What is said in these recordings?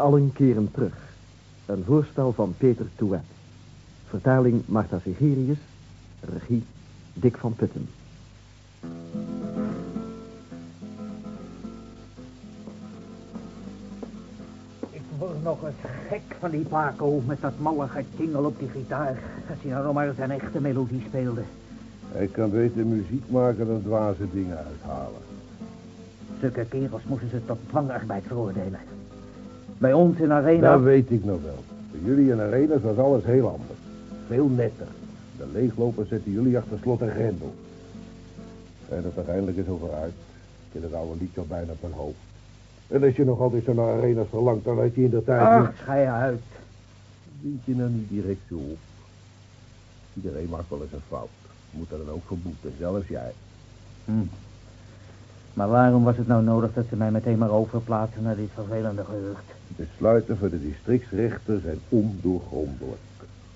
Allen keren terug. Een voorstel van Peter Touet. Vertaling Martha Segerius. Regie Dick van Putten. Ik word nog eens gek van die Paco met dat malle getingel op die gitaar. Als hij nou maar zijn echte melodie speelde. Hij kan beter muziek maken dan dwaze dingen uithalen. Zulke kerels moesten ze tot dwangarbeid veroordelen. Bij ons in Arena... Dat weet ik nog wel. Bij jullie in Arenas was alles heel anders. Veel netter. De leeglopers zetten jullie achter slot en grendel. En dat er eindelijk is over uit. Ik heb het oude liedje al bijna op mijn hoofd. En als je nog altijd zo naar Arenas verlangt, dan had je in de tijd Ach, niet... schei uit. Wind je nou niet direct zo op. Iedereen maakt wel eens een fout. Moet er dan ook voor boeten, zelfs jij. Hm. Maar waarom was het nou nodig dat ze mij meteen maar overplaatsen naar dit vervelende gerucht? Besluiten voor de districtsrechter zijn ondoorgrondelijk.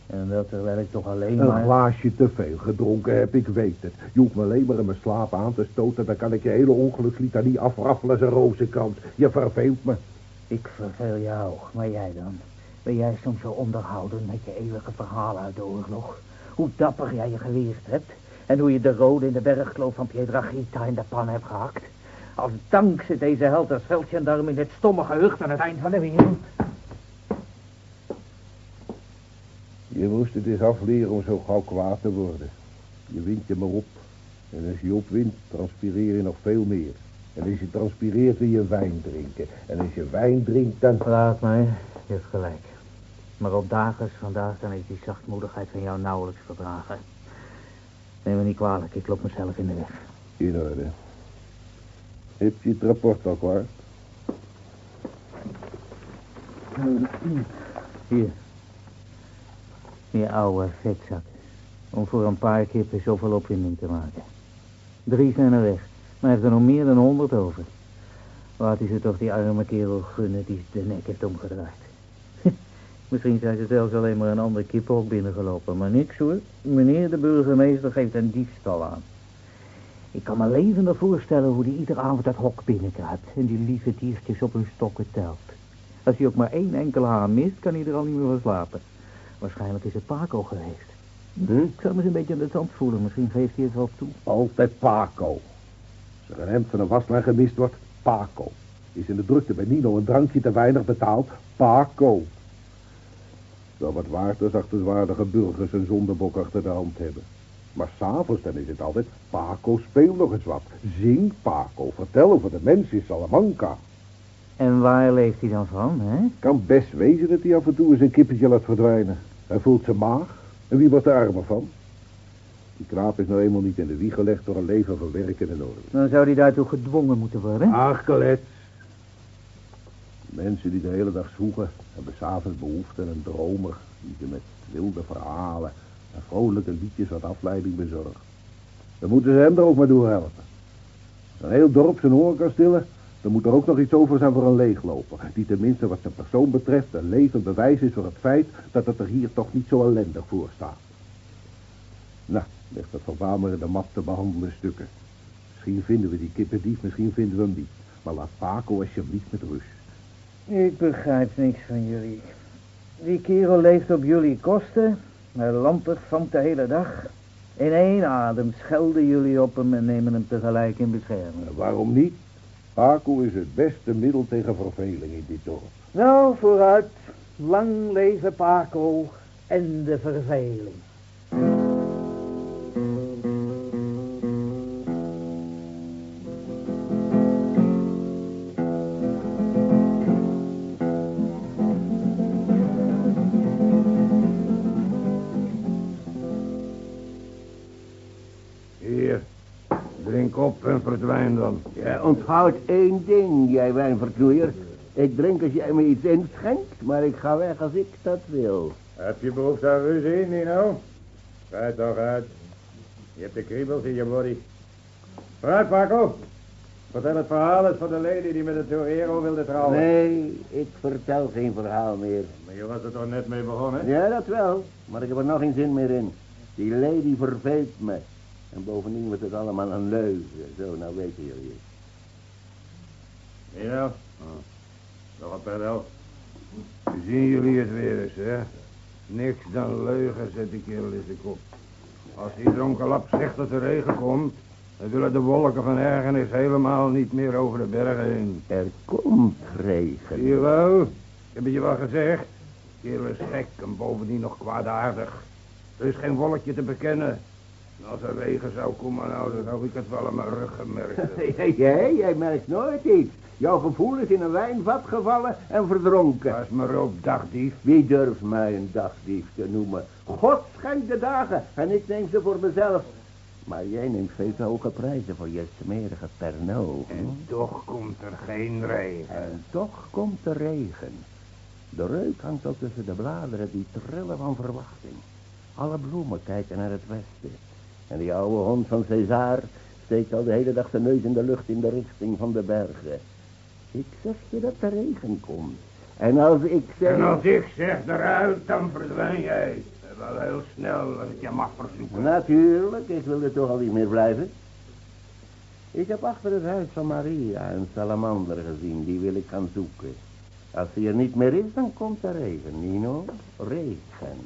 En dat terwijl ik toch alleen Een maar... glaasje te veel gedronken heb, ik weet het. Je hoeft me alleen maar in mijn slaap aan te stoten... dan kan ik je hele ongelukslitanie afraffelen als een rozenkrans. Je verveelt me. Ik verveel jou, maar jij dan? Ben jij soms zo onderhouden met je eeuwige verhalen uit de oorlog? Hoe dapper jij je geweerd hebt? En hoe je de rode in de bergkloof van Piedragita in de pan hebt gehakt? Als dank zit deze held als veldgendarm in dit stomme gehucht aan het eind van de wereld. Je moest het eens afleren om zo gauw kwaad te worden. Je wint je maar op. En als je opwint, transpireer je nog veel meer. En als je transpireert, wil je wijn drinken. En als je wijn drinkt, dan... Laat mij, je hebt gelijk. Maar op dagen als vandaag kan ik die zachtmoedigheid van jou nauwelijks verdragen. Neem me niet kwalijk, ik loop mezelf in de weg. In orde. Heb je het rapport al klaar? Hier. Je oude vetzak. Om voor een paar kippen zoveel opwinding te maken. Drie zijn er weg. Maar heeft er nog meer dan honderd over. Laat hij ze toch die arme kerel gunnen die de nek heeft omgedraaid. Misschien zijn ze zelfs alleen maar een ander kippenhok binnengelopen. Maar niks hoor. Meneer de burgemeester geeft een diefstal aan. Ik kan me levendig voorstellen hoe die iedere avond dat hok binnenkruipt. En die lieve diertjes op hun stokken telt. Als hij ook maar één enkele haan mist, kan hij er al niet meer van slapen. Waarschijnlijk is het Paco geweest. Hm? Ik zou me eens een beetje aan de tand voelen. Misschien geeft hij het wel toe. Altijd Paco. Als er een hemd van een waslijn gemist wordt, Paco. Is in de drukte bij Nino een drankje te weinig betaald, Paco. Wel wat waard als achterswaardige burgers een zondebok achter de hand hebben. Maar s'avonds dan is het altijd, Paco, speel nog eens wat. Zing, Paco, vertel over de mens in Salamanca. En waar leeft hij dan van, hè? Kan best wezen dat hij af en toe eens een kippetje laat verdwijnen. Hij voelt zijn maag. En wie wordt er armer van? Die knaap is nou eenmaal niet in de wieg gelegd door een leven van werken en orde. Dan zou hij daartoe gedwongen moeten worden. Ach, Colette. Mensen die de hele dag zwoegen, hebben s'avonds behoefte aan een dromer die ze met wilde verhalen en vrolijke liedjes wat afleiding bezorgt. Dan moeten ze hem er ook maar door helpen. Een heel dorp zijn horen kan stillen, dan moet er ook nog iets over zijn voor een leegloper. Die tenminste wat zijn persoon betreft een levend bewijs is voor het feit dat het er hier toch niet zo ellendig voor staat. Nou, leg dat verbaal maar in de map te behandelen stukken. Misschien vinden we die kippendief, misschien vinden we hem niet. Maar laat Paco alsjeblieft met rust. Ik begrijp niks van jullie. Die kerel leeft op jullie kosten. Hij lampert vangt de hele dag. In één adem schelden jullie op hem en nemen hem tegelijk in bescherming. Waarom niet? Paco is het beste middel tegen verveling in dit dorp. Nou, vooruit. Lang leven Paco en de verveling. Op en verdwijn dan. Ja, onthoud één ding, jij wijnverknoeier. Ik drink als jij me iets inschenkt, maar ik ga weg als ik dat wil. Heb je behoefte aan ruzie, Nino? Schrijf toch uit. Je hebt de kriebels in je body. Vooruit, Paco. Vertel het verhaal eens van de lady die met de torero wilde trouwen. Nee, ik vertel geen verhaal meer. Maar je was er toch net mee begonnen? Ja, dat wel, maar ik heb er nog geen zin meer in. Die lady verveelt me. En bovendien was het allemaal een leugen. Zo, nou weten jullie het. Nino? Nog een pedel. Zien jullie het weer eens, hè? Niks dan leugen, zet die kerel in de kop. Als die dronken lap zegt dat er regen komt... dan willen de wolken van ergernis helemaal niet meer over de bergen heen. Er komt regen. Zie je wel? Ik heb het je wel gezegd. Kerel is gek en bovendien nog kwaadaardig. Er is geen wolkje te bekennen. Als er regen zou komen, nou, dan zou ik het wel aan mijn rug gemerkt. Jij, jij merkt nooit iets. Jouw gevoel is in een wijnvat gevallen en verdronken. Pas maar op, dagdief. Wie durft mij een dagdief te noemen? God schenkt de dagen en ik neem ze voor mezelf. Maar jij neemt veel te hoge prijzen voor je smerige Pernod. hm? En toch komt er geen regen. En toch komt de regen. De reuk hangt al tussen de bladeren die trillen van verwachting. Alle bloemen kijken naar het westen. En die oude hond van César steekt al de hele dag zijn neus in de lucht in de richting van de bergen. Ik zeg je dat de regen komt. En als ik zeg... En als ik zeg eruit, dan verdwijn jij. Wel heel snel, als ik je mag verzoeken. Natuurlijk, ik wil er toch al niet meer blijven. Ik heb achter het huis van Maria een salamander gezien, die wil ik gaan zoeken. Als hij er niet meer is, dan komt er regen, Nino. Regen.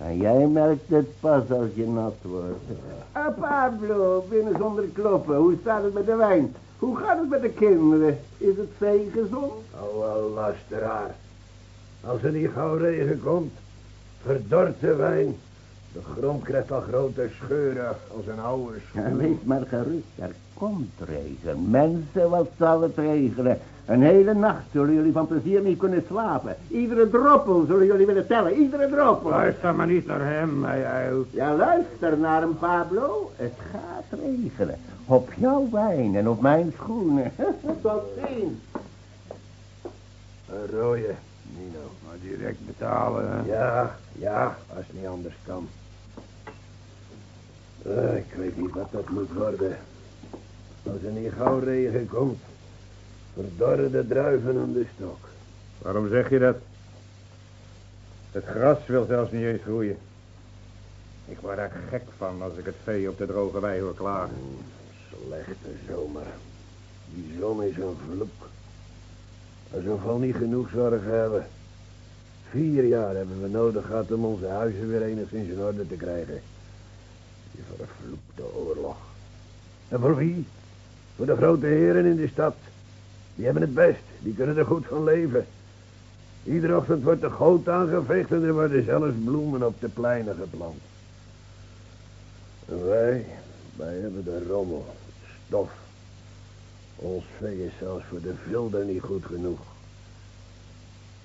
En jij merkt het pas als je nat wordt. Ah, Pablo, binnen zonder kloppen. Hoe staat het met de wijn? Hoe gaat het met de kinderen? Is het vee gezond? Oh, wel, lasteraar. Als er niet gauw regen komt, verdort de wijn. De grond krijgt al grote scheuren als een oude Ja, schoen. wees maar gerust, er komt regen. Mensen, wat zal het regenen? Een hele nacht zullen jullie van plezier niet kunnen slapen. Iedere druppel zullen jullie willen tellen, iedere druppel. Luister maar niet naar hem, hij. Ja, luister naar hem, Pablo. Het gaat regenen. Op jouw wijn en op mijn schoenen. Tot ziens. Een rode, Nino. Maar direct betalen, hè? Ja, ja, als het niet anders kan. Eh, ik weet niet wat dat moet worden. Als er niet gauw regen komt, verdorren de druiven aan de stok. Waarom zeg je dat? Het gras wil zelfs niet eens groeien. Ik word er gek van als ik het vee op de droge wei hoor klagen. Slechte zomer. Die zon is een vloek. Alsof we al niet genoeg zorgen hebben. Vier jaar hebben we nodig gehad om onze huizen weer enigszins in orde te krijgen. Die vervloekte oorlog. En voor wie? Voor de grote heren in de stad. Die hebben het best. Die kunnen er goed van leven. Iedere ochtend wordt de goot aangeveegd en er worden zelfs bloemen op de pleinen geplant. En wij, wij hebben de rommel, stof. Ons vee is zelfs voor de vilder niet goed genoeg.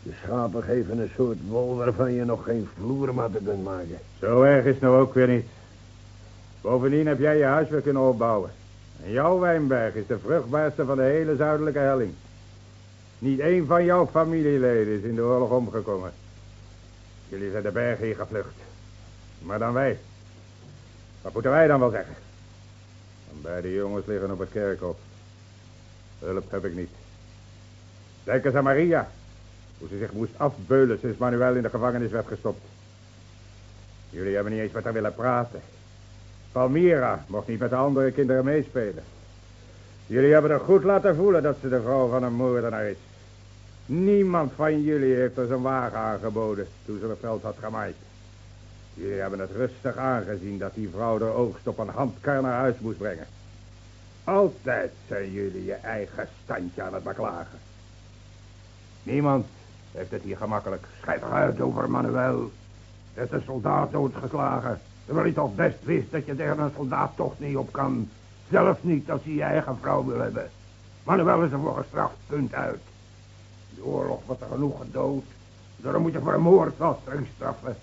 De schapen geven een soort wol waarvan je nog geen vloermatten kunt maken. Zo erg is nou ook weer niet. Bovendien heb jij je huis weer kunnen opbouwen. Jouw wijnberg is de vruchtbaarste van de hele zuidelijke helling. Niet één van jouw familieleden is in de oorlog omgekomen. Jullie zijn de bergen hier gevlucht. Maar dan wij. Wat moeten wij dan wel zeggen? En beide jongens liggen op het kerkhof. Hulp heb ik niet. Denk eens aan Maria. Hoe ze zich moest afbeulen sinds Manuel in de gevangenis werd gestopt. Jullie hebben niet eens met haar willen praten. Palmira mocht niet met de andere kinderen meespelen. Jullie hebben er goed laten voelen dat ze de vrouw van een moordenaar is. Niemand van jullie heeft er zijn wagen aangeboden toen ze het veld had gemaaid. Jullie hebben het rustig aangezien dat die vrouw de oogst op een handkar naar huis moest brengen. Altijd zijn jullie je eigen standje aan het beklagen. Niemand heeft het hier gemakkelijk. Schijt eruit over Manuel. Het is soldaat doodgeslagen. Terwijl hij toch best wist dat je tegen een soldaat toch niet op kan. Zelfs niet als hij je eigen vrouw wil hebben. Manuel is ervoor gestraft, punt uit. De oorlog wordt er genoeg gedood. Daarom moet je voor een moord wel streng straffen.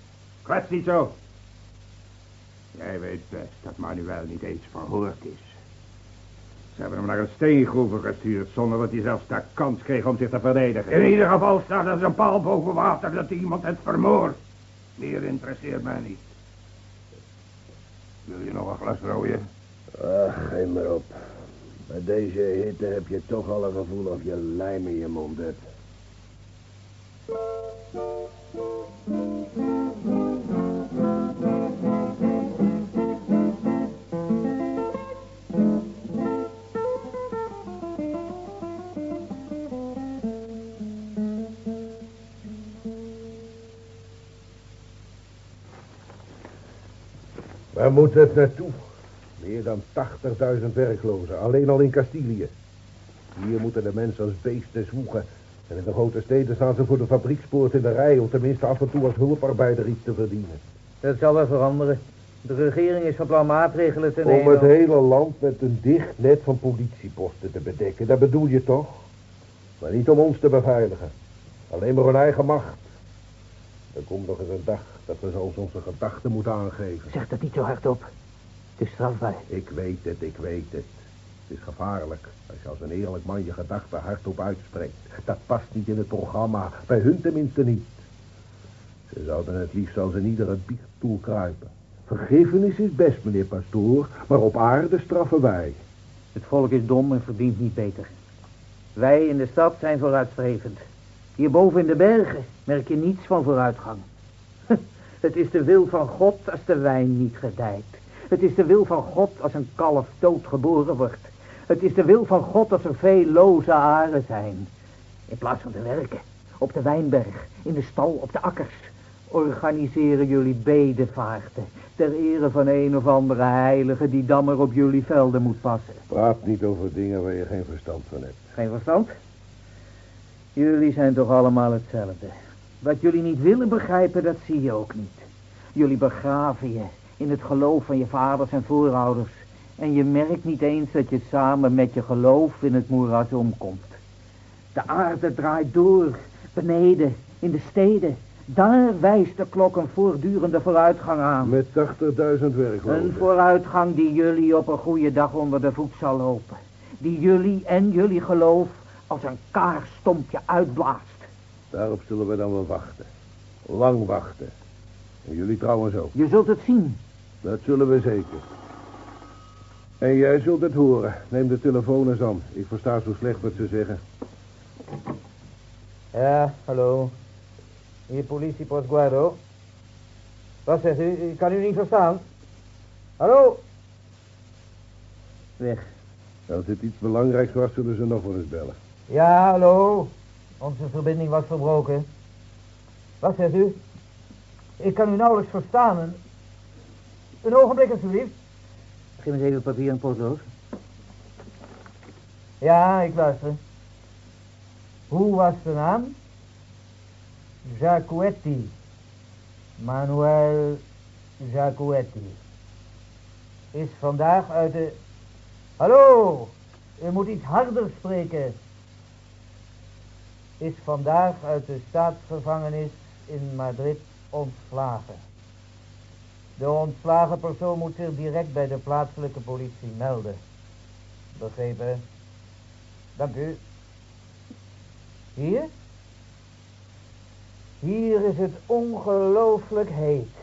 Kwets niet zo. Jij weet best dat Manuel niet eens verhoord is. Ze hebben hem naar een steengroeven gestuurd zonder dat hij zelfs de kans kreeg om zich te verdedigen. In ieder geval staat er een paal boven water dat iemand het vermoord. Meer interesseert mij niet. Wil je nog een glas rooien? Ach, geef maar op. Bij deze hitte heb je toch al een gevoel of je lijm in je mond hebt. Waar moet het naartoe? Meer dan 80.000 werklozen, alleen al in Castilië. Hier moeten de mensen als beesten zwoegen. En in de grote steden staan ze voor de fabriekspoort in de rij... om tenminste af en toe als hulparbeider iets te verdienen. Dat zal wel veranderen. De regering is van plan maatregelen te nemen. Om het hele land met een dicht net van politieposten te bedekken. Dat bedoel je toch? Maar niet om ons te beveiligen. Alleen maar hun eigen macht. Er komt nog eens een dag dat we zelfs onze gedachten moeten aangeven. Zeg dat niet zo hardop. Het is strafbaar. Ik weet het, ik weet het. Het is gevaarlijk als je als een eerlijk man je gedachten hardop uitspreekt. Dat past niet in het programma, bij hun tenminste niet. Ze zouden het liefst als in iedere biechtstoel kruipen. Vergiffenis is best, meneer Pastoor, maar op aarde straffen wij. Het volk is dom en verdient niet beter. Wij in de stad zijn vooruitstrevend. Hierboven in de bergen merk je niets van vooruitgang. Het is de wil van God als de wijn niet gedijt. Het is de wil van God als een kalf doodgeboren wordt. Het is de wil van God als er veel loze aren zijn. In plaats van te werken, op de wijnberg, in de stal, op de akkers, organiseren jullie bedevaarten. Ter ere van een of andere heilige die dan maar op jullie velden moet passen. Praat niet over dingen waar je geen verstand van hebt. Geen verstand? Jullie zijn toch allemaal hetzelfde. Wat jullie niet willen begrijpen, dat zie je ook niet. Jullie begraven je in het geloof van je vaders en voorouders. En je merkt niet eens dat je samen met je geloof in het moeras omkomt. De aarde draait door, beneden, in de steden. Daar wijst de klok een voortdurende vooruitgang aan. Met 80.000 werklozen. Een vooruitgang die jullie op een goede dag onder de voet zal lopen. Die jullie en jullie geloof als een kaarstompje uitblaast. Daarop zullen we dan wel wachten. Lang wachten. En jullie trouwens ook. Je zult het zien. Dat zullen we zeker. En jij zult het horen. Neem de telefoon eens aan. Ik versta zo slecht wat ze zeggen. Ja, hallo. Hier politiepost Guardo. Wat zegt u? Ik kan u niet verstaan. Hallo? Weg. Als het iets belangrijks was, zullen ze nog wel eens bellen. Ja, hallo. Onze verbinding was verbroken. Wat zegt u? Ik kan u nauwelijks verstaan. Een, een ogenblik alsjeblieft. Geef eens even papier en potlood. Ja, ik luister. Hoe was de naam? Giacoetti. Manuel Giacoetti. Is vandaag uit de... Hallo! U moet iets harder spreken. Is vandaag uit de staatsgevangenis in Madrid ontslagen. De ontslagen persoon moet zich direct bij de plaatselijke politie melden. Begrepen? Dank u. Hier? Hier is het ongelooflijk heet.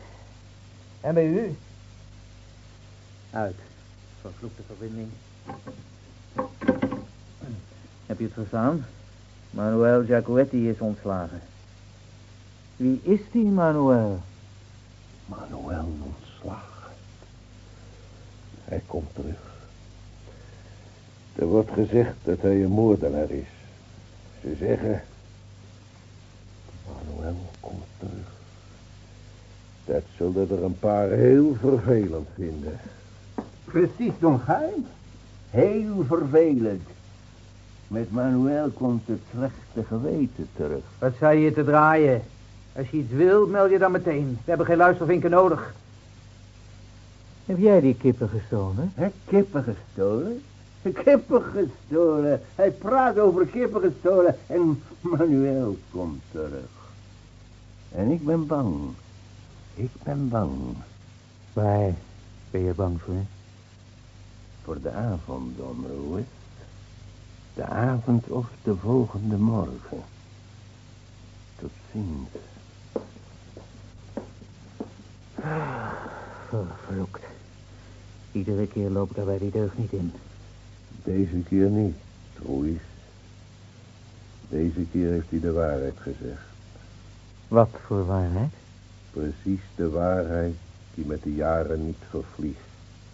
En bij u? Uit. Vervloekte verbinding. Heb je het verstaan? Manuel Giacoetti is ontslagen. Wie is die Manuel? Manuel ontslagen. Hij komt terug. Er wordt gezegd dat hij een moordenaar is. Ze zeggen... Manuel komt terug. Dat zullen er een paar heel vervelend vinden. Precies, Don Geim. Heel vervelend. Met Manuel komt het slechte geweten terug. Wat zei je te draaien? Als je iets wil, meld je dan meteen. We hebben geen luistervinken nodig. Heb jij die kippen gestolen? Hè, kippen gestolen? Kippen gestolen. Hij praat over kippen gestolen en Manuel komt terug. En ik ben bang. Ik ben bang. Waar ben je bang voor? Voor de avond, Don Ruiz. De avond of de volgende morgen. Tot ziens. Vervloekt. Iedere keer loop ik er bij die deugd niet in. Deze keer niet, Ruiz. Deze keer heeft hij de waarheid gezegd. Wat voor waarheid? Precies de waarheid die met de jaren niet vervliegt.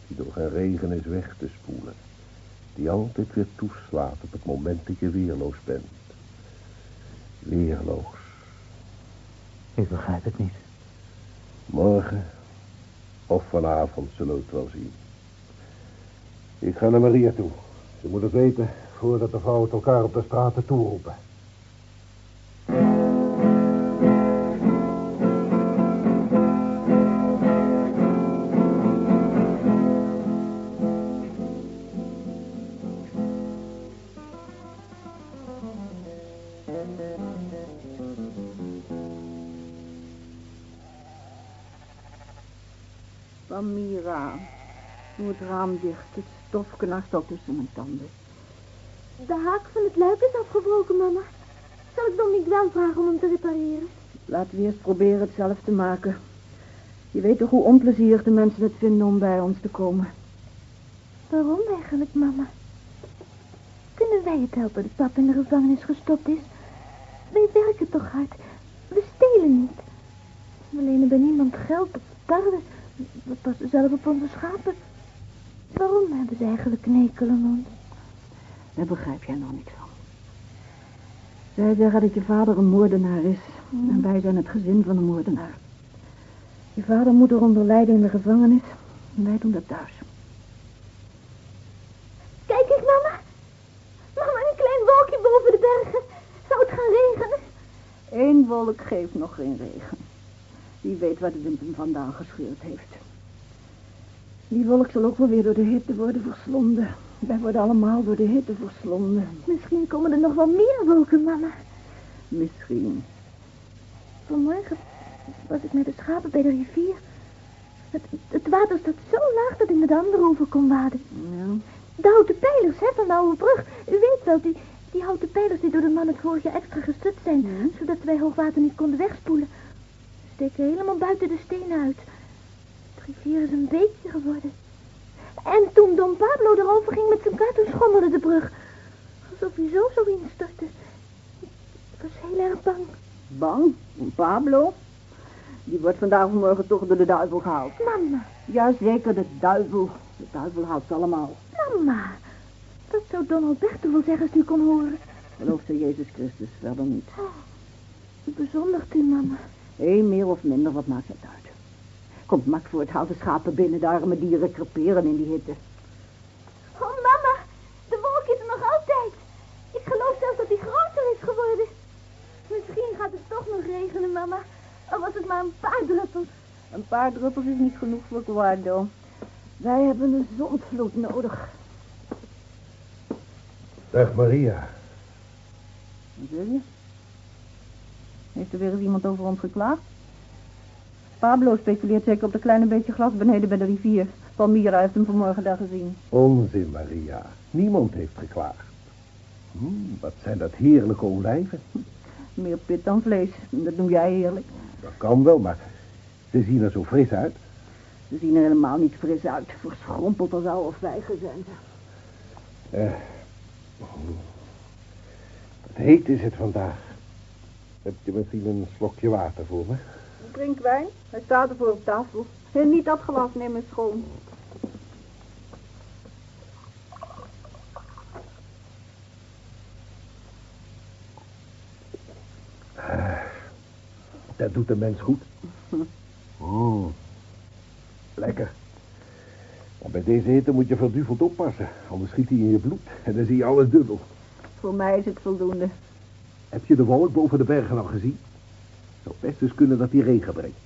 Die door geen regen is weg te spoelen. Die altijd weer toeslaat op het moment dat je weerloos bent. Weerloos. Ik begrijp het niet. Morgen, Of vanavond zullen we het wel zien. Ik ga naar Maria toe. Ze moet het weten voordat de vrouwen het elkaar op de straten toeroepen. Doe het raam dicht. Het stof knarst al tussen mijn tanden. De haak van het luik is afgebroken, mama. Zal ik Don Miguel vragen om hem te repareren? Laten we eerst proberen het zelf te maken. Je weet toch hoe onplezierig de mensen het vinden om bij ons te komen. Waarom eigenlijk, mama? Kunnen wij het helpen dat pap in de gevangenis gestopt is? Wij werken toch hard. We stelen niet. We lenen bij niemand geld of tarwe. We passen zelf op onze schapen. Waarom hebben ze eigenlijk een hekel aan ons? Daar begrijp jij nog niks van. Zij zeggen dat je vader een moordenaar is. En wij zijn het gezin van een moordenaar. Je vader moet eronder lijden in de gevangenis. En wij doen dat thuis. Kijk eens, mama. Mama, een klein wolkje boven de bergen. Zou het gaan regenen? Eén wolk geeft nog geen regen. Wie weet waar de wind hem vandaan gescheurd heeft. Die wolk zal ook wel weer door de hitte worden verslonden. Wij worden allemaal door de hitte verslonden. Misschien komen er nog wel meer wolken, mama. Misschien. Vanmorgen was ik met de schapen bij de rivier. Het, het water staat zo laag dat ik naar de andere oever kon waden. Ja. De houten pijlers, hè, van de oude brug. U weet wel, die, die houten pijlers die door de man het vorig jaar extra gestut zijn. Ja. Zodat wij hoogwater niet konden wegspoelen. Steken helemaal buiten de stenen uit. Rivier is een beekje geworden. En toen Don Pablo erover ging met zijn kar, toen schommelde de brug. Alsof hij zo zou instorten. Ik was heel erg bang. Bang? Pablo? Die wordt vandaag of morgen toch door de duivel gehaald. Mama, Jazeker, de duivel. De duivel haalt ze allemaal. mama. Dat zou Don Alberto wel zeggen als u kon horen. Geloof ze Jezus Christus, verder niet. U bezondigt u, mama. Eén meer of minder, wat maakt het uit? Komt mak voor het hout de schapen binnen, de arme dieren creperen in die hitte. Oh, mama. De wolk is er nog altijd. Ik geloof zelfs dat hij groter is geworden. Misschien gaat het toch nog regenen, mama. Al was het maar een paar druppels. Een paar druppels is niet genoeg voor Guardo. Wij hebben een zondvloed nodig. Dag Maria. Wat wil je? Heeft er weer eens iemand over ons geklaagd? Pablo speculeert zeker op dat kleine beetje glas beneden bij de rivier. Palmira heeft hem vanmorgen daar gezien. Onzin, Maria. Niemand heeft geklaagd. Hmm, wat zijn dat heerlijke olijven. Meer pit dan vlees. Dat noem jij heerlijk. Dat kan wel, maar ze zien er zo fris uit. Ze zien er helemaal niet fris uit. Verschrompeld als oude vijgen zijn ze. Eh, wat heet is het vandaag. Heb je misschien een slokje water voor me? Drink wijn. Hij staat ervoor op tafel. En niet dat glas, neem eens schoon. Dat doet de mens goed. Mm. Lekker. Maar bij deze hitte moet je verduveld oppassen. Anders schiet hij in je bloed. En dan zie je alles dubbel. Voor mij is het voldoende. Heb je de wolk boven de bergen al gezien? Zou best eens kunnen dat die regen brengt.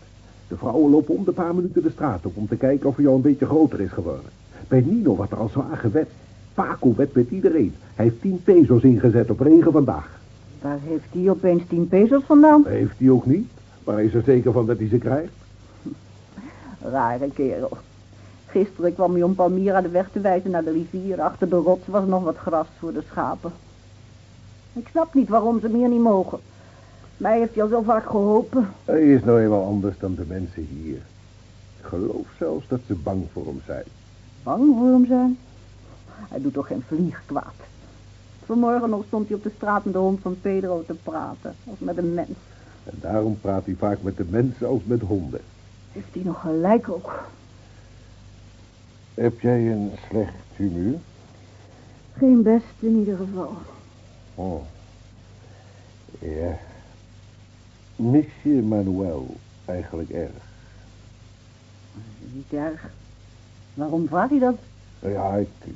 De vrouwen lopen om de paar minuten de straat op om te kijken of hij al een beetje groter is geworden. Bij Nino wordt er al zwaar gewet. Paco wet met iedereen. Hij heeft tien pesos ingezet op regen vandaag. Waar heeft hij opeens tien pesos vandaan? Heeft hij ook niet. Maar hij is er zeker van dat hij ze krijgt. Rare kerel. Gisteren kwam hij om Palmira de weg te wijzen naar de rivier. Achter de rots was nog wat gras voor de schapen. Ik snap niet waarom ze meer niet mogen. Mij heeft hij al zo vaak geholpen. Hij is nou eenmaal anders dan de mensen hier. Ik geloof zelfs dat ze bang voor hem zijn. Bang voor hem zijn? Hij doet toch geen vlieg kwaad. Vanmorgen nog stond hij op de straat met de hond van Pedro te praten. Als met een mens. En daarom praat hij vaak met de mensen als met honden. Heeft hij nog gelijk ook. Heb jij een slecht humeur? Geen best in ieder geval. Oh. Ja. Mis je Manuel eigenlijk erg? Niet erg. Waarom vraag je dat? Nou ja, ik, ik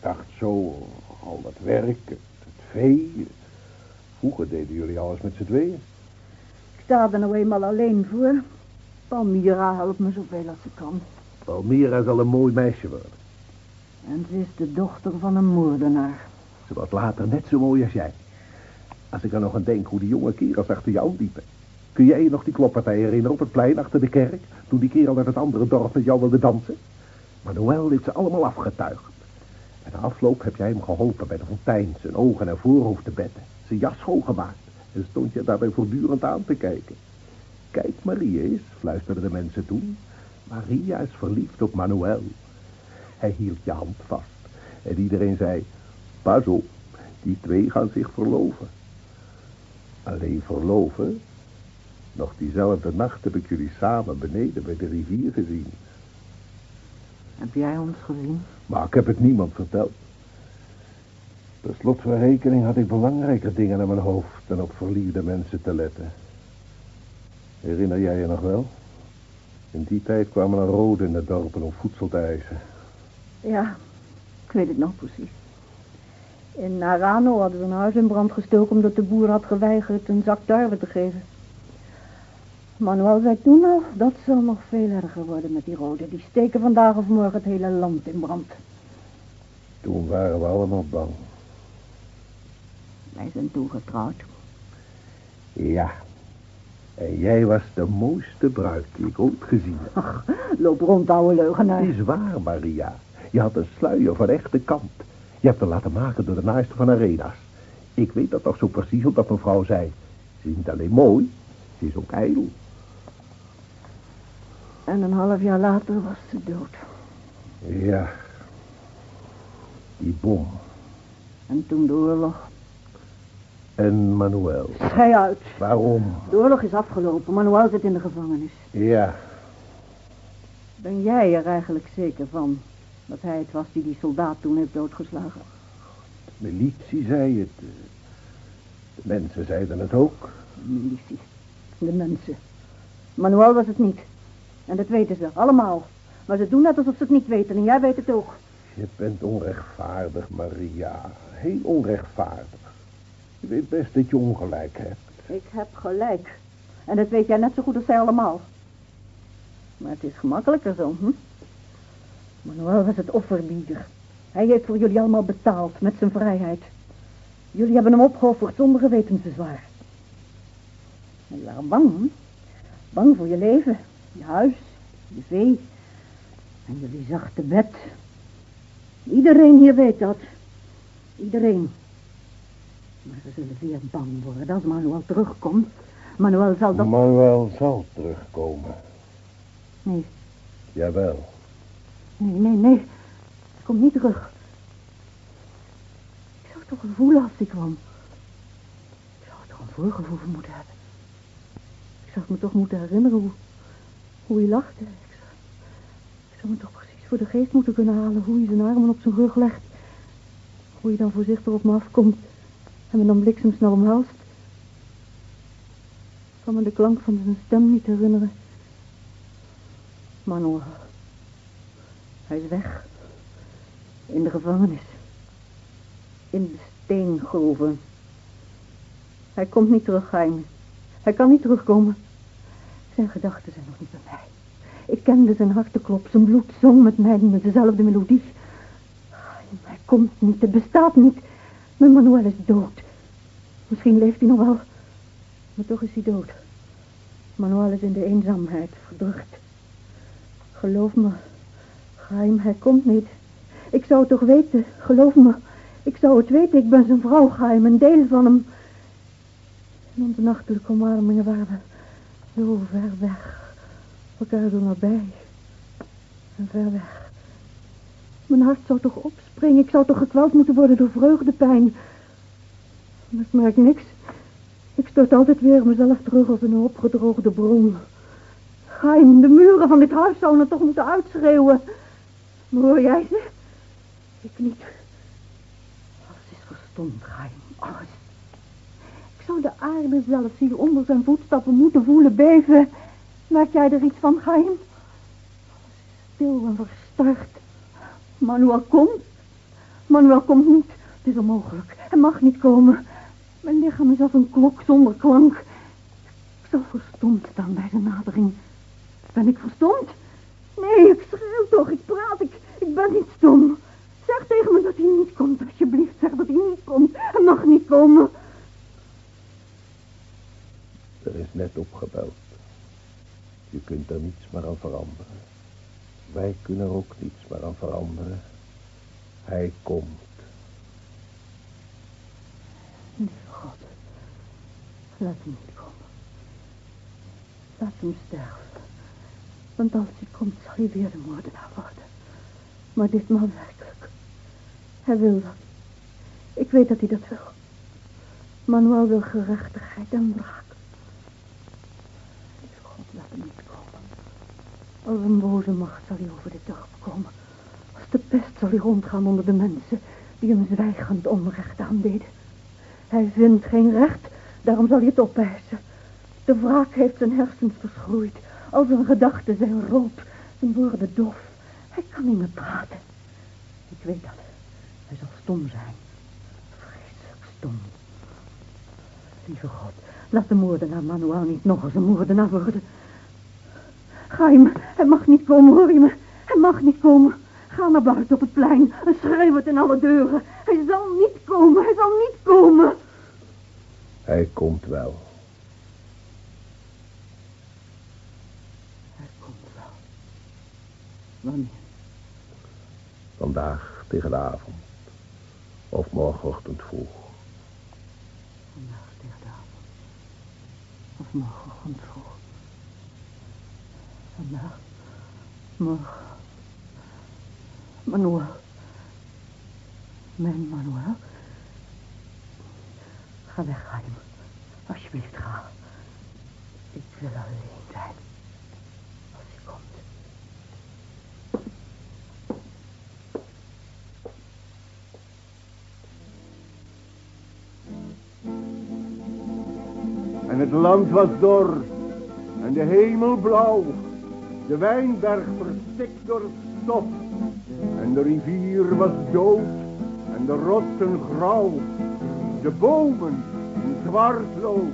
dacht zo, al dat werk, het, het vee. Vroeger deden jullie alles met z'n tweeën. Ik sta er nou eenmaal alleen voor. Palmyra helpt me zoveel als ze kan. Palmyra zal een mooi meisje worden. En ze is de dochter van een moordenaar. Ze wordt later net zo mooi als jij. Als ik er nog aan denk hoe die jonge kerels achter jou liepen. Kun jij je nog die kloppartij herinneren op het plein achter de kerk? Toen die kerel uit het andere dorp met jou wilde dansen? Maar heeft ze allemaal afgetuigd. En na afloop heb jij hem geholpen bij de fontein, zijn ogen en voorhoofd te betten. Zijn jas schoongemaakt. En stond je daarbij voortdurend aan te kijken. Kijk, Maria eens, fluisterden de mensen toen. Maria is verliefd op Manuel. Hij hield je hand vast. En iedereen zei, pas op, die twee gaan zich verloven. Alleen verloven? Nog diezelfde nacht heb ik jullie samen beneden bij de rivier gezien. Heb jij ons gezien? Maar ik heb het niemand verteld. Per slot van rekening had ik belangrijker dingen aan mijn hoofd dan op verliefde mensen te letten. Herinner jij je nog wel? In die tijd kwamen er roden in de dorpen om voedsel te eisen. Ja, ik weet het nog precies. In Narano hadden ze een huis in brand gestoken omdat de boer had geweigerd een zak tarwe te geven. Manuel zei toen al, dat zal nog veel erger worden met die rode. Die steken vandaag of morgen het hele land in brand. Toen waren we allemaal bang. Wij zijn toen getrouwd. Ja. En jij was de mooiste bruid die ik ooit gezien heb. Ach, loop rond, ouwe leugenaar. Het is waar, Maria. Je had een sluier van echte kant. Je hebt hem laten maken door de naaister van Arenas. Ik weet dat nog zo precies omdat mevrouw zei. Ze is niet alleen mooi, ze is ook ijdel. En een half jaar later was ze dood. Ja. Die bom. En toen de oorlog. En Manuel. Schij uit. Waarom? De oorlog is afgelopen. Manuel zit in de gevangenis. Ja. Ben jij er eigenlijk zeker van dat hij het was die die soldaat toen heeft doodgeslagen? De militie zei het. De mensen zeiden het ook. De militie. De mensen. Manuel was het niet. En dat weten ze, allemaal. Maar ze doen net alsof ze het niet weten en jij weet het ook. Je bent onrechtvaardig, Maria. Heel onrechtvaardig. Je weet best dat je ongelijk hebt. Ik heb gelijk. En dat weet jij net zo goed als zij allemaal. Maar het is gemakkelijker zo, hm? Manuel was het offerbieder. Hij heeft voor jullie allemaal betaald met zijn vrijheid. Jullie hebben hem opgeofferd zonder gewetensbezwaar. En jullie waren bang, hm? Bang voor je leven, je huis, je vee en jullie zachte bed. Iedereen hier weet dat. Iedereen. Maar ze zullen weer bang worden als Manuel terugkomt. Manuel zal dat... Manuel zal terugkomen. Nee, Jawel. nee, nee, nee. Hij komt niet terug. Ik zou het toch wel voelen als hij kwam. Ik zou toch een voorgevoel voor moeten hebben. Ik zou het me toch moeten herinneren hoe, hoe hij lachte. Ik zou, ik zou me toch precies voor de geest moeten kunnen halen hoe hij zijn armen op zijn rug legt. Hoe hij dan voorzichtig op me afkomt en me dan bliksemsnel omhelst. Ik kan me de klank van zijn stem niet herinneren. Manuel. Hij is weg. In de gevangenis. In de steengroeven. Hij komt niet terug, Jaime. Hij kan niet terugkomen. Zijn gedachten zijn nog niet bij mij. Ik kende zijn harteklop, zijn bloed zong met mij met dezelfde melodie. Hij komt niet, het bestaat niet. Mijn Manuel is dood. Misschien leeft hij nog wel. Maar toch is hij dood. Manuel is in de eenzaamheid, verdrukt. Geloof me, Geheim, hij komt niet. Ik zou het toch weten, geloof me. Ik zou het weten, ik ben zijn vrouw, Geheim, een deel van hem. In onze nachtelijke omarmingen waren zo ver weg. Elkaar zo nabij. En ver weg. Mijn hart zou toch opspringen, ik zou toch gekweld moeten worden door vreugdepijn. Maar ik merk niks. Ik stort altijd weer mezelf terug als een opgedroogde bron. Geheim, de muren van dit huis zouden toch moeten uitschreeuwen. Maar hoor jij ze? Ik niet. Alles is verstomd, Geheim. Alles. Zou de aarde zelfs hier onder zijn voetstappen moeten voelen beven. Merk jij er iets van, Geheim? stil en verstard. Manuel komt. Manuel komt niet. Het is onmogelijk. Hij mag niet komen. Mijn lichaam is als een klok zonder klank. Ik zal verstomd staan bij de nadering. Ben ik verstomd? Nee, ik schreeuw toch. Ik praat. Ik, ik ben niet stom. Zeg tegen me dat hij niet komt. Alsjeblieft, zeg dat hij niet komt. Hij mag niet komen. Er is net opgebeld. Je kunt er niets meer aan veranderen. Wij kunnen er ook niets meer aan veranderen. Hij komt. Lieve God, laat hem niet komen. Laat hem sterven. Want als hij komt, zal hij weer de moordenaar worden. Maar ditmaal werkelijk. Hij wil dat. Ik weet dat hij dat wil. Manuel wil gerechtigheid en wraak. Laat hem niet komen. Als een boze macht zal hij over dit dorp komen. Als de pest zal hij rondgaan onder de mensen die hem zwijgend onrecht aandeden. Hij vindt geen recht, daarom zal hij het opeisen. De wraak heeft zijn hersens verschroeid. Al zijn gedachten zijn rood, zijn woorden dof. Hij kan niet meer praten. Ik weet dat. Hij zal stom zijn. Vreselijk stom. Lieve God, laat de moordenaar Manuel niet nog eens een moordenaar worden. Geim, hij mag niet komen, hoor je me? Hij mag niet komen. Ga naar buiten op het plein en schreeuw het in alle deuren. Hij zal niet komen, hij zal niet komen. Hij komt wel. Hij komt wel. Wanneer? Vandaag tegen de avond. Of morgenochtend vroeg. Vandaag tegen de avond. Of morgenochtend vroeg. Vandaag. Morgen. Manuel. Mijn Manuel. Ga weg, Chaim. Alsjeblieft, ga. Ik wil alleen zijn. Als hij komt. En het land was dor. En de hemel blauw. De wijnberg verstikt door het stof. En de rivier was dood. En de rotsen grauw. De bomen in zwart lood.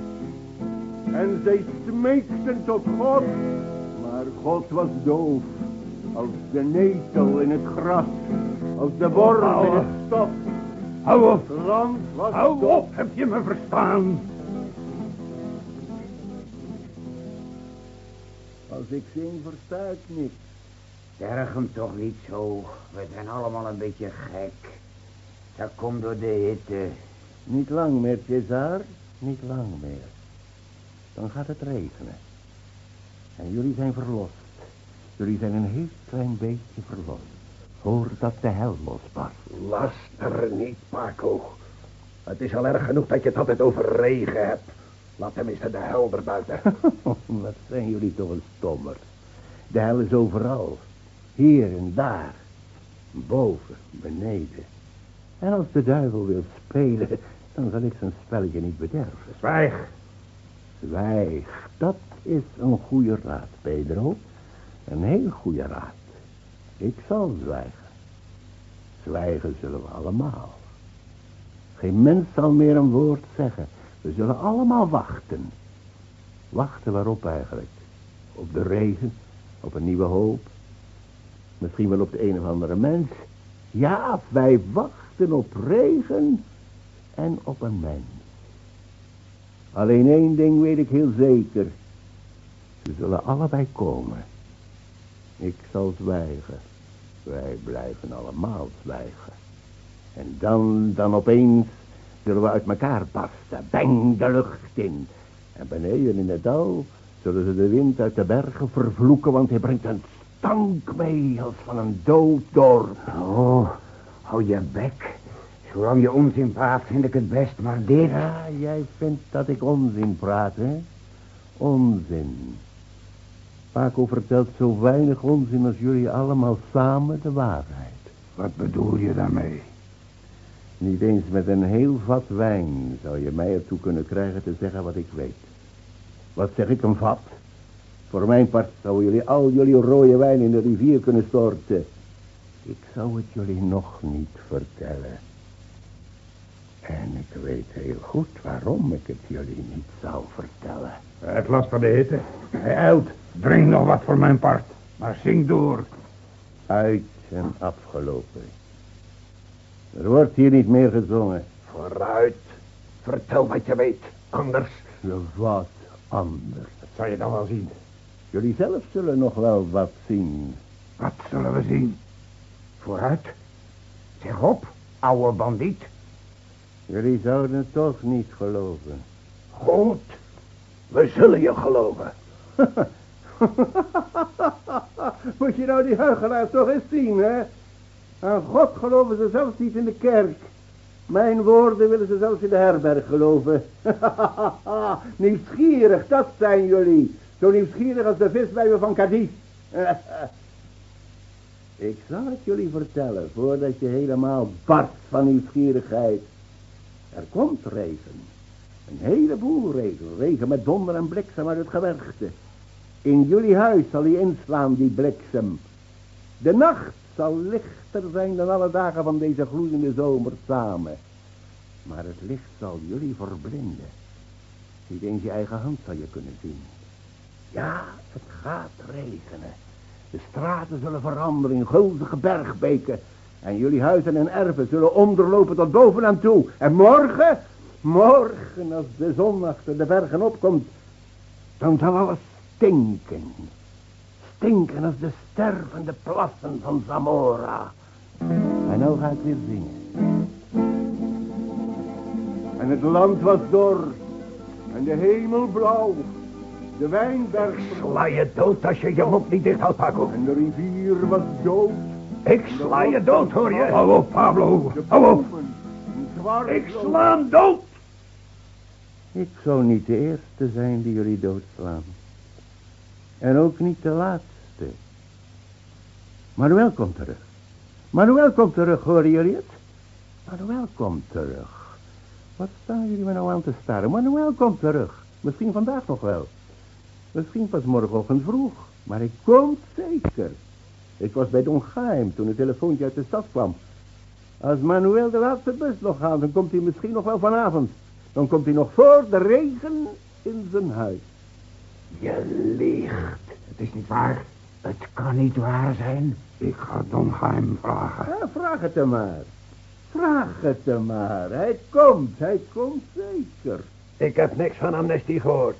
En zij smeekten tot God. Maar God was doof. Als de netel in het gras. Als de worm in het stof. Hou op! Hou op, heb je me verstaan? Als ik zing, versta ik niks. Terg hem toch niet zo. We zijn allemaal een beetje gek. Dat komt door de hitte. Niet lang meer, Cesar. Niet lang meer. Dan gaat het regenen. En jullie zijn verlost. Jullie zijn een heel klein beetje verlost. Voordat de hel losbarst. Laster niet, Paco. Het is al erg genoeg dat je het altijd over regen hebt. Laat tenminste de helder buiten. Wat zijn jullie toch een stommer. De hel is overal. Hier en daar. Boven, beneden. En als de duivel wil spelen, dan zal ik zijn spelletje niet bederven. Zwijg. Zwijg, dat is een goede raad, Pedro. Een heel goede raad. Ik zal zwijgen. Zwijgen zullen we allemaal. Geen mens zal meer een woord zeggen. We zullen allemaal wachten. Wachten waarop eigenlijk? Op de regen, op een nieuwe hoop. Misschien wel op de een of andere mens. Ja, wij wachten op regen en op een mens. Alleen één ding weet ik heel zeker. Ze zullen allebei komen. Ik zal zwijgen. Wij blijven allemaal zwijgen. En dan, dan opeens zullen we uit elkaar barsten. Bang de lucht in. En beneden in het dal zullen ze de wind uit de bergen vervloeken, want hij brengt een stank mee als van een dood dorp. Oh, hou je bek. Zolang je onzin praat, vind ik het best, maar dit... Ja, jij vindt dat ik onzin praat, hè? Onzin. Paco vertelt zo weinig onzin als jullie allemaal samen de waarheid. Wat bedoel je daarmee? Niet eens met een heel vat wijn zou je mij ertoe kunnen krijgen te zeggen wat ik weet. Wat zeg ik, een vat? Voor mijn part zouden jullie al jullie rode wijn in de rivier kunnen storten. Ik zou het jullie nog niet vertellen. En ik weet heel goed waarom ik het jullie niet zou vertellen. Het last van de hitte. Hij huilt. Drink nog wat voor mijn part. Maar zing door. Uit en afgelopen. Er wordt hier niet meer gezongen. Vooruit. Vertel wat je weet. Anders. Wat anders. Dat zal je dan wel zien. Jullie zelf zullen nog wel wat zien. Wat zullen we zien? Vooruit. Zeg op, ouwe bandiet. Jullie zouden het toch niet geloven. Goed. We zullen je geloven. Moet je nou die huigelaars toch eens zien, hè? Aan God geloven ze zelfs niet in de kerk. Mijn woorden willen ze zelfs in de herberg geloven. nieuwsgierig, dat zijn jullie. Zo nieuwsgierig als de viswijven van Cadiz. Ik zal het jullie vertellen, voordat je helemaal barst van nieuwsgierigheid. Er komt regen. Een heleboel regen. Regen met donder en bliksem uit het gewerkte. In jullie huis zal hij inslaan, die bliksem. De nacht zal lichter zijn dan alle dagen van deze gloeiende zomer samen. Maar het licht zal jullie verblinden. Niet eens je eigen hand zal je kunnen zien. Ja, het gaat regenen. De straten zullen veranderen in gulzige bergbeken. En jullie huizen en erven zullen onderlopen tot bovenaan toe. En morgen, morgen als de zon achter de bergen opkomt, dan zal alles stinken. Stinken als de stervende plassen van Zamora. En nou ga ik weer zingen. En het land was dor. En de hemel blauw. De wijnberg... Sla je dood als je je mond niet dicht houdt, Paco. En de rivier was dood. Ik sla je dood, hoor je. Hou op, Pablo. Hou op. Ik sla hem dood. Ik zou niet de eerste zijn die jullie doodslaan. En ook niet de laatste. Manuel komt terug. Manuel komt terug, horen jullie het? Manuel komt terug. Wat staan jullie me nou aan te staren? Manuel komt terug. Misschien vandaag nog wel. Misschien pas morgenochtend vroeg. Maar ik kom zeker. Ik was bij Don Geheim toen het telefoontje uit de stad kwam. Als Manuel de laatste bus nog gaat, dan komt hij misschien nog wel vanavond. Dan komt hij nog voor de regen in zijn huis. Je liegt. Het is niet waar. Het kan niet waar zijn. Ik ga Don Geheim vragen. Ja, vraag het hem maar. Vraag het hem maar. Hij komt, hij komt zeker. Ik heb niks van amnestie gehoord.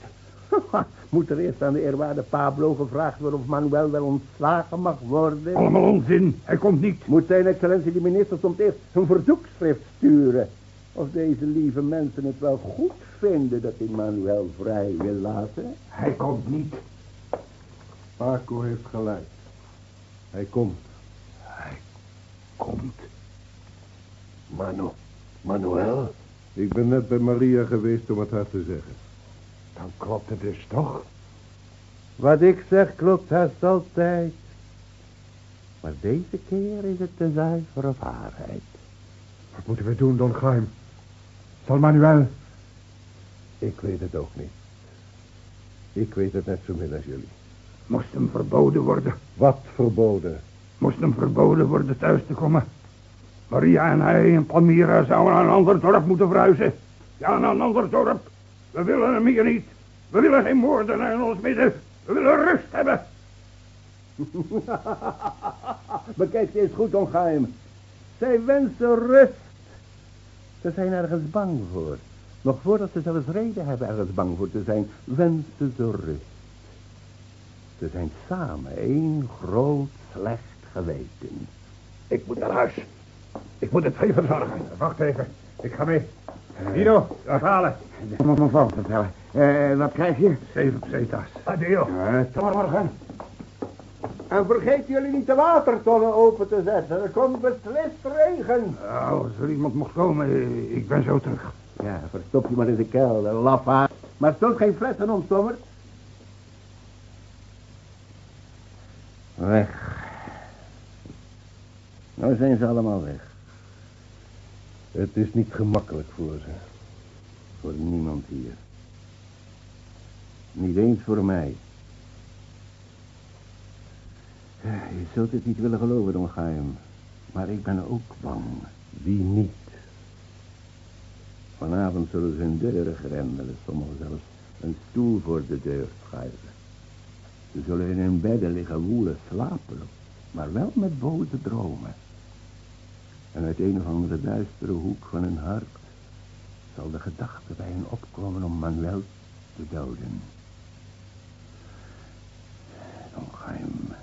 Moet er eerst aan de eerwaarde Pablo gevraagd worden of Manuel wel ontslagen mag worden? Allemaal onzin. Hij komt niet. Moet zijn excellentie de minister soms eerst een verzoekschrift sturen? Of deze lieve mensen het wel goed vinden dat hij Manuel vrij wil laten? Hij komt niet. Paco heeft gelijk. Hij komt. Komt. Manu. Manuel? Ik ben net bij Maria geweest om het haar te zeggen. Dan klopt het dus toch? Wat ik zeg klopt haast altijd. Maar deze keer is het de zuivere waarheid. Wat moeten we doen, Don Geheim? Zal Manuel... Ik weet het ook niet. Ik weet het net zo min als jullie. Moest hem verboden worden. Wat verboden. Moest hem verboden worden thuis te komen. Maria en hij in Palmyra zouden naar een ander dorp moeten verhuizen. Ja, naar een ander dorp. We willen hem hier niet. We willen geen moordenaar in ons midden. We willen rust hebben. Bekijk eens goed, ongeheim. Zij wensen rust. Ze zijn ergens bang voor. Nog voordat ze zelfs reden hebben ergens bang voor te zijn, wensen ze rust. Ze zijn samen één groot slecht geweten. Ik moet naar huis. Ik moet het vee verzorgen. Wacht even. Ik ga mee. Guido, wat halen. Ik moet mijn vrouw vertellen. Eh, wat krijg je? Zeven pesetas. Adio. Uh, tot morgen. En vergeet jullie niet de watertonnen open te zetten. Er komt beslist regen. Nou, als er iemand mocht komen, ik ben zo terug. Ja, verstop je maar in de kelder, lafaard. Maar stoot geen flessen om, Stommert. Weg. Nou zijn ze allemaal weg. Het is niet gemakkelijk voor ze. Voor niemand hier. Niet eens voor mij. Je zult het niet willen geloven, Don Chaim. Maar ik ben ook bang. Wie niet? Vanavond zullen ze hun deuren grendelen. Sommigen zelfs een stoel voor de deur schuiven. Ze zullen in hun bedden liggen woelen, slapen. Maar wel met boze dromen. En uit een of andere duistere hoek van hun hart zal de gedachte bij hen opkomen om Manuel te doden. Don Chaim.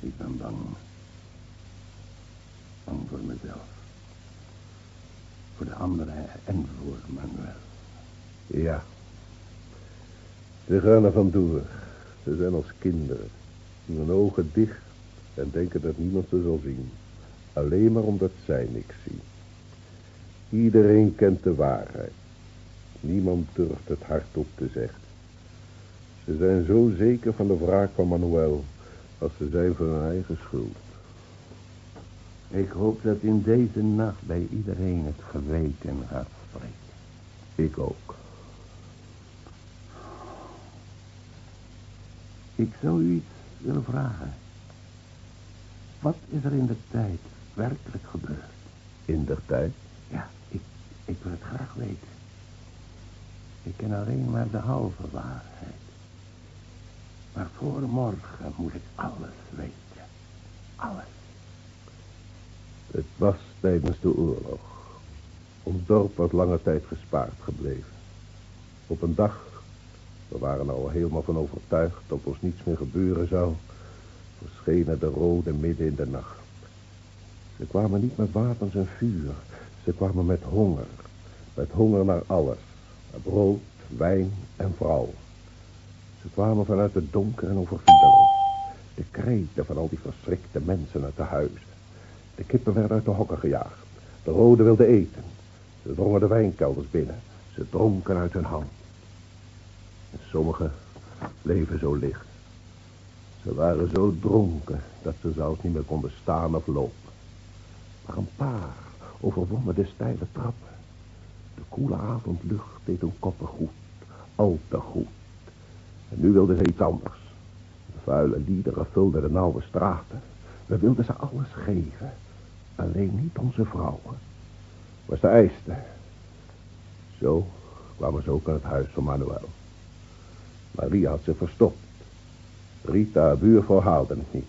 Ik ben bang. Bang voor mezelf. Voor de anderen en voor Manuel. Ja. Ze gaan er vandoor. Ze zijn als kinderen. Hun ogen dicht en denken dat niemand ze zal zien. Alleen maar omdat zij niks zien. Iedereen kent de waarheid. Niemand durft het hardop te zeggen. Ze zijn zo zeker van de wraak van Manuel als ze zijn van hun eigen schuld. Ik hoop dat in deze nacht bij iedereen het geweten gaat spreken. Ik ook. Ik zou u iets willen vragen. Wat is er in de tijd werkelijk gebeurd? In der tijd? Ja, ik, ik wil het graag weten. Ik ken alleen maar de halve waarheid. Maar voor morgen moet ik alles weten. Alles. Het was tijdens de oorlog. Ons dorp was lange tijd gespaard gebleven. Op een dag, we waren er al helemaal van overtuigd dat ons niets meer gebeuren zou, verschenen de rode midden in de nacht. Ze kwamen niet met wapens en vuur, ze kwamen met honger. Met honger naar alles, naar brood, wijn en vrouw. Ze kwamen vanuit het donker en overvielen ons. De kreten van al die verschrikte mensen uit de huizen. De kippen werden uit de hokken gejaagd. De rode wilden eten. Ze drongen de wijnkelders binnen. Ze dronken uit hun hand. En sommigen bleven zo licht. Ze waren zo dronken dat ze zelfs niet meer konden staan of lopen. Maar een paar overwonnen de steile trappen. De koele avondlucht deed hun koppen goed. Al te goed. En nu wilden ze iets anders. De vuile liederen vulden de nauwe straten. We wilden ze alles geven. Alleen niet onze vrouwen. Maar ze eisten. Zo kwamen ze ook aan het huis van Manuel. Maria had zich verstopt. Rita, haar buurvrouw, haalde het niet.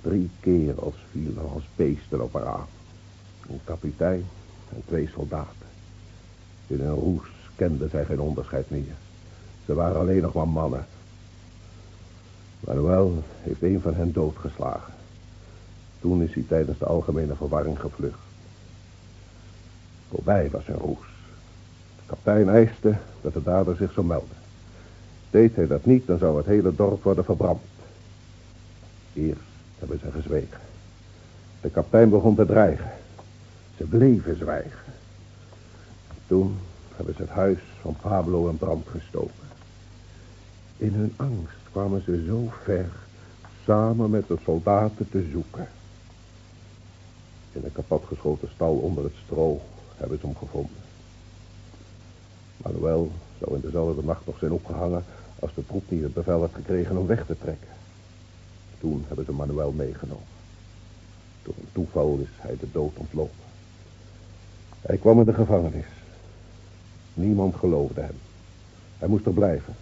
Drie kerels vielen als beesten op haar aan. Een kapitein en twee soldaten. In hun roes kenden zij geen onderscheid meer. Ze waren alleen nog maar mannen. Manuel heeft een van hen doodgeslagen. Toen is hij tijdens de algemene verwarring gevlucht. Voorbij was zijn roes. De kapitein eiste dat de dader zich zou melden. Deed hij dat niet, dan zou het hele dorp worden verbrand. Eerst hebben ze gezwegen. De kapitein begon te dreigen. Ze bleven zwijgen. Toen hebben ze het huis van Pablo in brand gestoken. In hun angst kwamen ze zo ver samen met de soldaten te zoeken. In een kapotgeschoten stal onder het stro hebben ze hem gevonden. Manuel zou in dezelfde nacht nog zijn opgehangen als de troep niet het bevel had gekregen om weg te trekken. Toen hebben ze Manuel meegenomen. Door een toeval is hij de dood ontlopen. Hij kwam in de gevangenis. Niemand geloofde hem. Hij moest er blijven.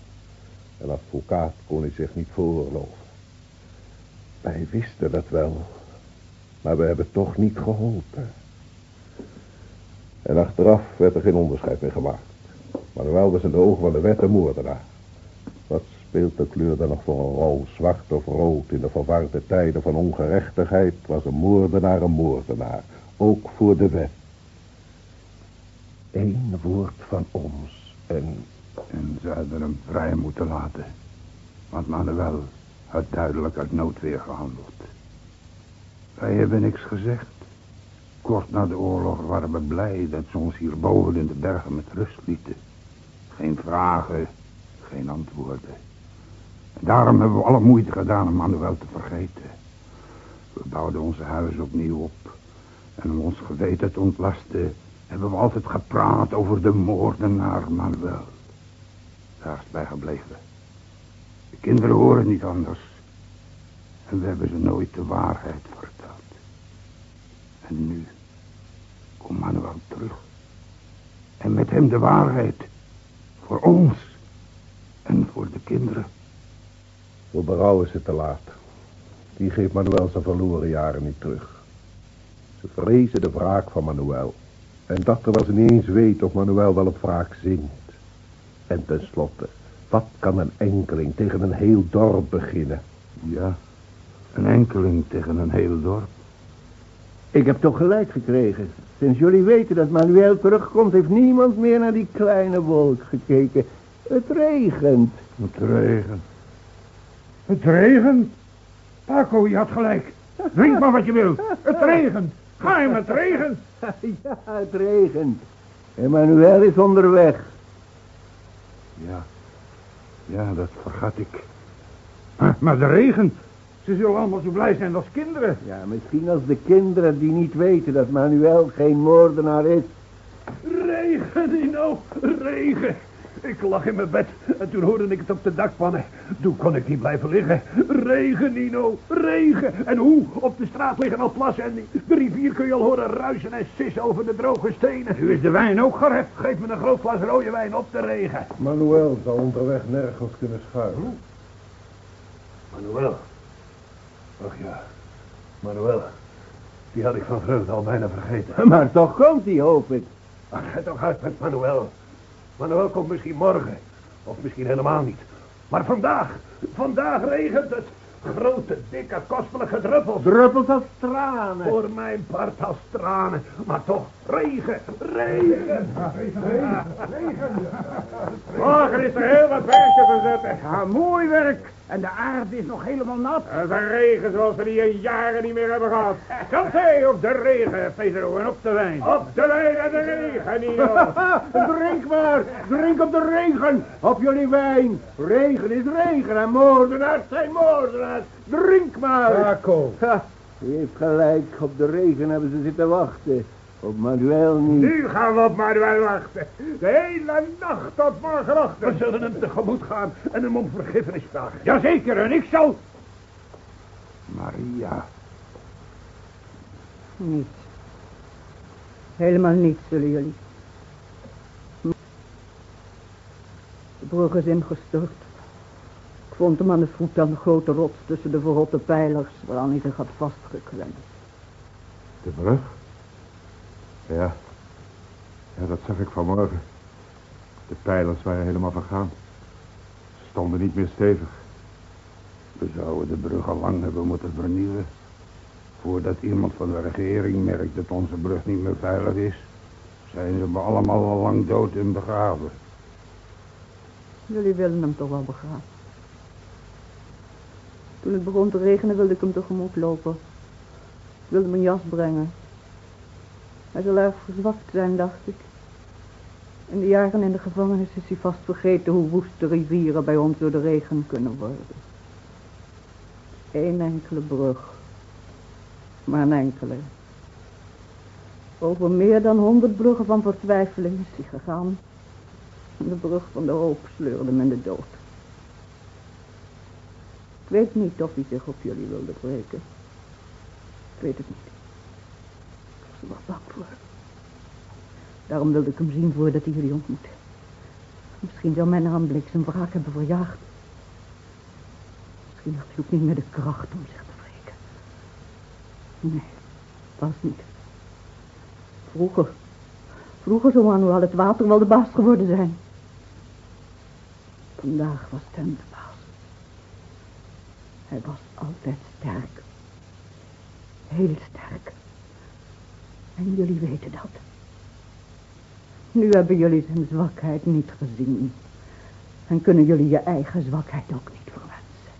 Een advocaat kon hij zich niet veroorloven. Wij wisten dat wel. Maar we hebben toch niet geholpen. En achteraf werd er geen onderscheid meer gemaakt. Manuel was in de ogen van de wet een moordenaar. Wat speelt de kleur dan nog voor een rol, zwart of rood, in de verwarde tijden van ongerechtigheid, was een moordenaar een moordenaar, ook voor de wet. Eén woord van ons en... En ze hadden hem vrij moeten laten. Want Manuel had duidelijk uit noodweer gehandeld. Wij hebben niks gezegd. Kort na de oorlog waren we blij dat ze ons hierboven in de bergen met rust lieten. Geen vragen, geen antwoorden. En daarom hebben we alle moeite gedaan om Manuel te vergeten. We bouwden onze huizen opnieuw op. En om ons geweten te ontlasten, hebben we altijd gepraat over de moordenaar Manuel. Daar is bij gebleven. De kinderen horen niet anders. En we hebben ze nooit de waarheid verteld. En nu komt Manuel terug. En met hem de waarheid. Voor ons. En voor de kinderen. Voor berouw is het te laat. Die geeft Manuel zijn verloren jaren niet terug. Ze vrezen de wraak van Manuel. En dat terwijl ze niet eens weet of Manuel wel op wraak zint. En tenslotte, wat kan een enkeling tegen een heel dorp beginnen? Ja, een enkeling tegen een heel dorp. Ik heb toch gelijk gekregen. Sinds jullie weten dat Manuel terugkomt, heeft niemand meer naar die kleine wolk gekeken. Het regent. Het regent. Het regent. Paco, je had gelijk. Drink maar wat je wil. Het regent. Ga hem, het regent. ja, het regent. En Manuel is onderweg. Ja, ja, dat vergat ik. Ah, Maar de regent. Ze zullen allemaal zo blij zijn als kinderen. Ja, misschien als de kinderen die niet weten dat Manuel geen moordenaar is. Regen, Nino, regen. Ik lag in mijn bed en toen hoorde ik het op de dakpannen. Toen kon ik niet blijven liggen. Regen, Nino, regen. En hoe? Op de straat liggen al plassen en de rivier kun je al horen ruisen en sissen over de droge stenen. Nu is de wijn ook gerept. Geef me een groot glas rode wijn op de regen. Manuel zal onderweg nergens kunnen schuilen. Manuel. Ach ja, Manuel. Die had ik van vreugde al bijna vergeten. Maar toch komt hij, hoop ik. Ach, ga toch uit met Manuel. Manuel komt misschien morgen. Of misschien helemaal niet. Maar vandaag, vandaag regent het. Grote, dikke, kostelijke druppels. Druppels als tranen. Voor mijn part als tranen. Maar toch, regen, regen. Morgen is er heel wat werk te verzetten. Ja, mooi werk. En de aarde is nog helemaal nat. Het is een regen zoals we die in jaren niet meer hebben gehad. Zandzee op de regen, Pedro, en op de wijn. Op de wijn en de regen, Nino. Drink maar, drink op de regen, op jullie wijn. Regen is regen en moordenaars zijn moordenaars. Drink maar. Paco. Ha, u heeft gelijk, op de regen hebben ze zitten wachten. Op Manuel niet. Nu gaan we op Manuel wachten. De hele nacht tot morgenochtend. We zullen hem tegemoet gaan en hem om vergiffenis vragen. Jazeker, en ik zal... Maria. Niets. Helemaal niets, zullen jullie. De brug is ingestort. Vond hem aan de voet aan de grote rots tussen de verrotte pijlers waaraan hij zich had vastgeklemd. De brug? Ja. Ja, dat zag ik vanmorgen. De pijlers waren helemaal vergaan. Ze stonden niet meer stevig. We zouden de brug al lang hebben moeten vernieuwen. Voordat iemand van de regering merkt dat onze brug niet meer veilig is, zijn ze allemaal al lang dood en begraven. Jullie willen hem toch wel begraven. Toen het begon te regenen wilde ik hem tegemoet lopen. Ik wilde mijn jas brengen. Hij zal erg verzwakt zijn, dacht ik. In de jaren in de gevangenis is hij vast vergeten hoe woest de rivieren bij ons door de regen kunnen worden. Eén enkele brug. Maar een enkele. Over meer dan honderd bruggen van vertwijfeling is hij gegaan. De brug van de hoop sleurde hem in de dood. Ik weet niet of hij zich op jullie wilde breken. Ik weet het niet. Ik was er wel bang voor. Daarom wilde ik hem zien voordat hij jullie ontmoette. Misschien zou mijn aanblik zijn wraak hebben verjaagd. Misschien had hij ook niet meer de kracht om zich te wreken. Nee, was niet. Vroeger, vroeger zou Manuel het water wel de baas geworden zijn. Vandaag was Tem de baas. Hij was altijd sterk. Heel sterk. En jullie weten dat. Nu hebben jullie zijn zwakheid niet gezien. En kunnen jullie je eigen zwakheid ook niet verwensen.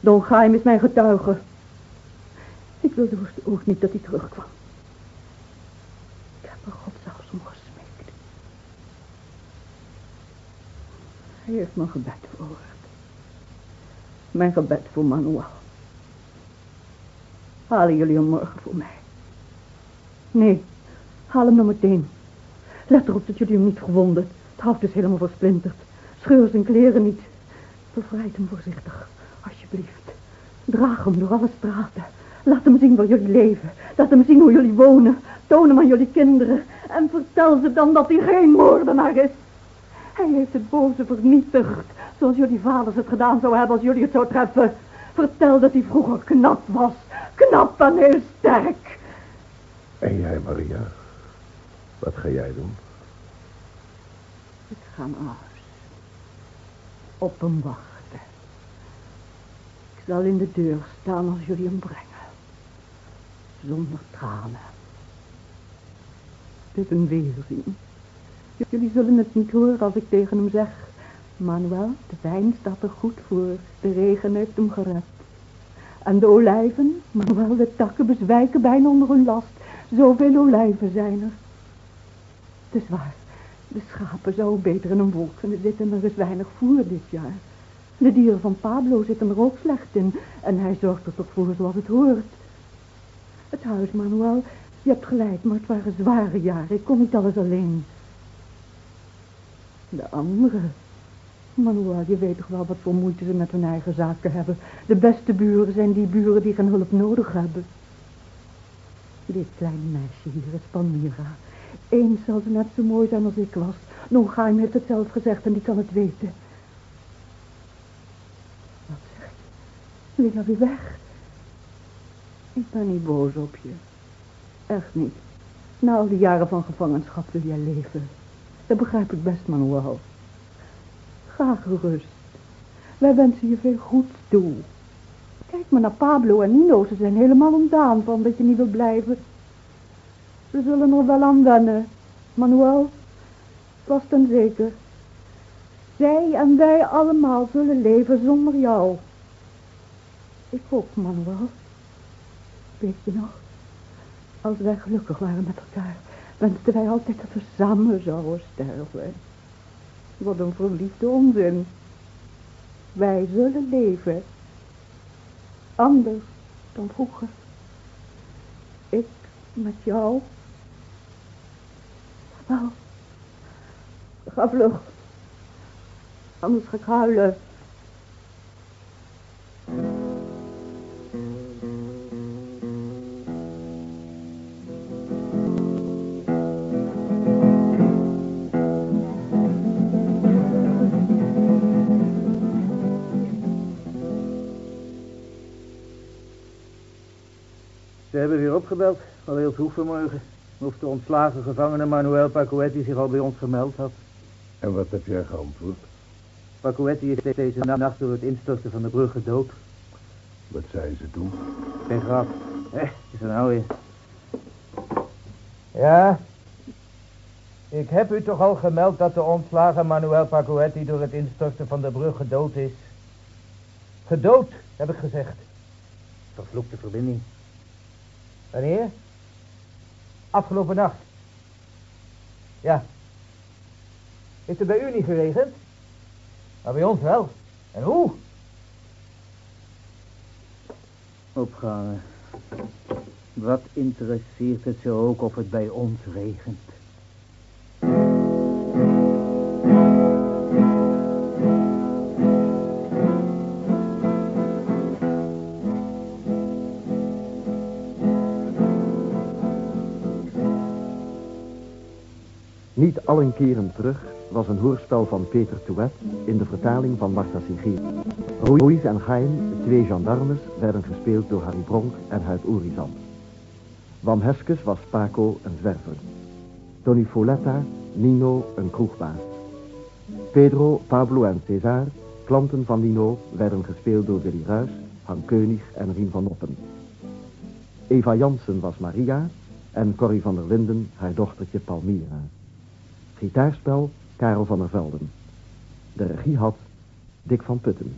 Don Gaim is mijn getuige. Ik wilde ook niet dat hij terugkwam. Ik heb er God zelfs om gesmeekt. Hij heeft mijn gebed verhoord. Mijn gebed voor Manuel. Halen jullie hem morgen voor mij? Nee, haal hem dan meteen. Let erop dat jullie hem niet verwonden. Het hoofd is helemaal versplinterd. Scheur zijn kleren niet. Bevrijd hem voorzichtig, alsjeblieft. Draag hem door alle straten. Laat hem zien waar jullie leven. Laat hem zien hoe jullie wonen. Toon hem aan jullie kinderen. En vertel ze dan dat hij geen moordenaar is. Hij heeft het boze vernietigd. Zoals jullie vaders het gedaan zou hebben als jullie het zou treffen. Vertel dat hij vroeger knap was. Knap en heel sterk. En jij, Maria? Wat ga jij doen? Ik ga naar huis. Op hem wachten. Ik zal in de deur staan als jullie hem brengen. Zonder tranen. Is een weerzien. Jullie zullen het niet horen als ik tegen hem zeg... Manuel, de wijn staat er goed voor. De regen heeft hem gered. En de olijven, Manuel, de takken bezwijken bijna onder hun last. Zoveel olijven zijn er. Het is waar. De schapen zouden beter in een wolk kunnen zitten en er is weinig voer dit jaar. De dieren van Pablo zitten er ook slecht in en hij zorgt er toch voor zoals het hoort. Het huis, Manuel, je hebt gelijk, maar het waren zware jaren. Ik kon niet alles alleen. De anderen. Manuel, je weet toch wel wat voor moeite ze met hun eigen zaken hebben. De beste buren zijn die buren die geen hulp nodig hebben. Dit kleine meisje hier is Palmyra. Eens zal ze net zo mooi zijn als ik was. Nongaim heeft het zelf gezegd en die kan het weten. Wat zeg je? Wil je weer weg? Ik ben niet boos op je. Echt niet. Na al die jaren van gevangenschap wil jij leven. Dat begrijp ik best, Manuel. Ga gerust. Wij wensen je veel goeds toe. Kijk maar naar Pablo en Nino. Ze zijn helemaal ontdaan van dat je niet wil blijven. Ze zullen er wel aan wennen. Manuel, vast en zeker. Zij en wij allemaal zullen leven zonder jou. Ik ook, Manuel. Weet je nog? Als wij gelukkig waren met elkaar, wensten wij altijd dat we samen zouden sterven. Wat een verliefde onzin. Wij zullen leven. Anders dan vroeger. Ik met jou. Nou, ga vlug. Anders ga ik huilen. Ze hebben weer opgebeld, al heel vroeg vanmorgen. Of de ontslagen gevangene Manuel Pacoetti zich al bij ons gemeld had. En wat heb jij geantwoord? Pacoetti is deze nacht door het instorten van de brug gedood. Wat zei ze toen? Geen grap. Hé, is er nou weer? Ja? Ik heb u toch al gemeld dat de ontslagen Manuel Pacoetti door het instorten van de brug gedood is. Gedood, heb ik gezegd. Vervloekte verbinding. Wanneer? Afgelopen nacht. Ja. Is het bij u niet geregend? Maar bij ons wel. En hoe? Opgehangen. Wat interesseert het zo ook of het bij ons regent? Allen keren terug was een hoorspel van Peter Touet in de vertaling van Marta Sigier. Ruiz en Chaim, twee gendarmes, werden gespeeld door Harry Bronk en Huid Orizant. Wam Heskes was Paco, een zwerver. Tony Foletta, Nino, een kroegbaas. Pedro, Pablo en César, klanten van Nino, werden gespeeld door Willy Ruys, Han Keunig en Rien van Oppen. Eva Jansen was Maria en Corrie van der Linden haar dochtertje Palmira. Gitaarspel Karel van der Velden. De regie had Dick van Putten.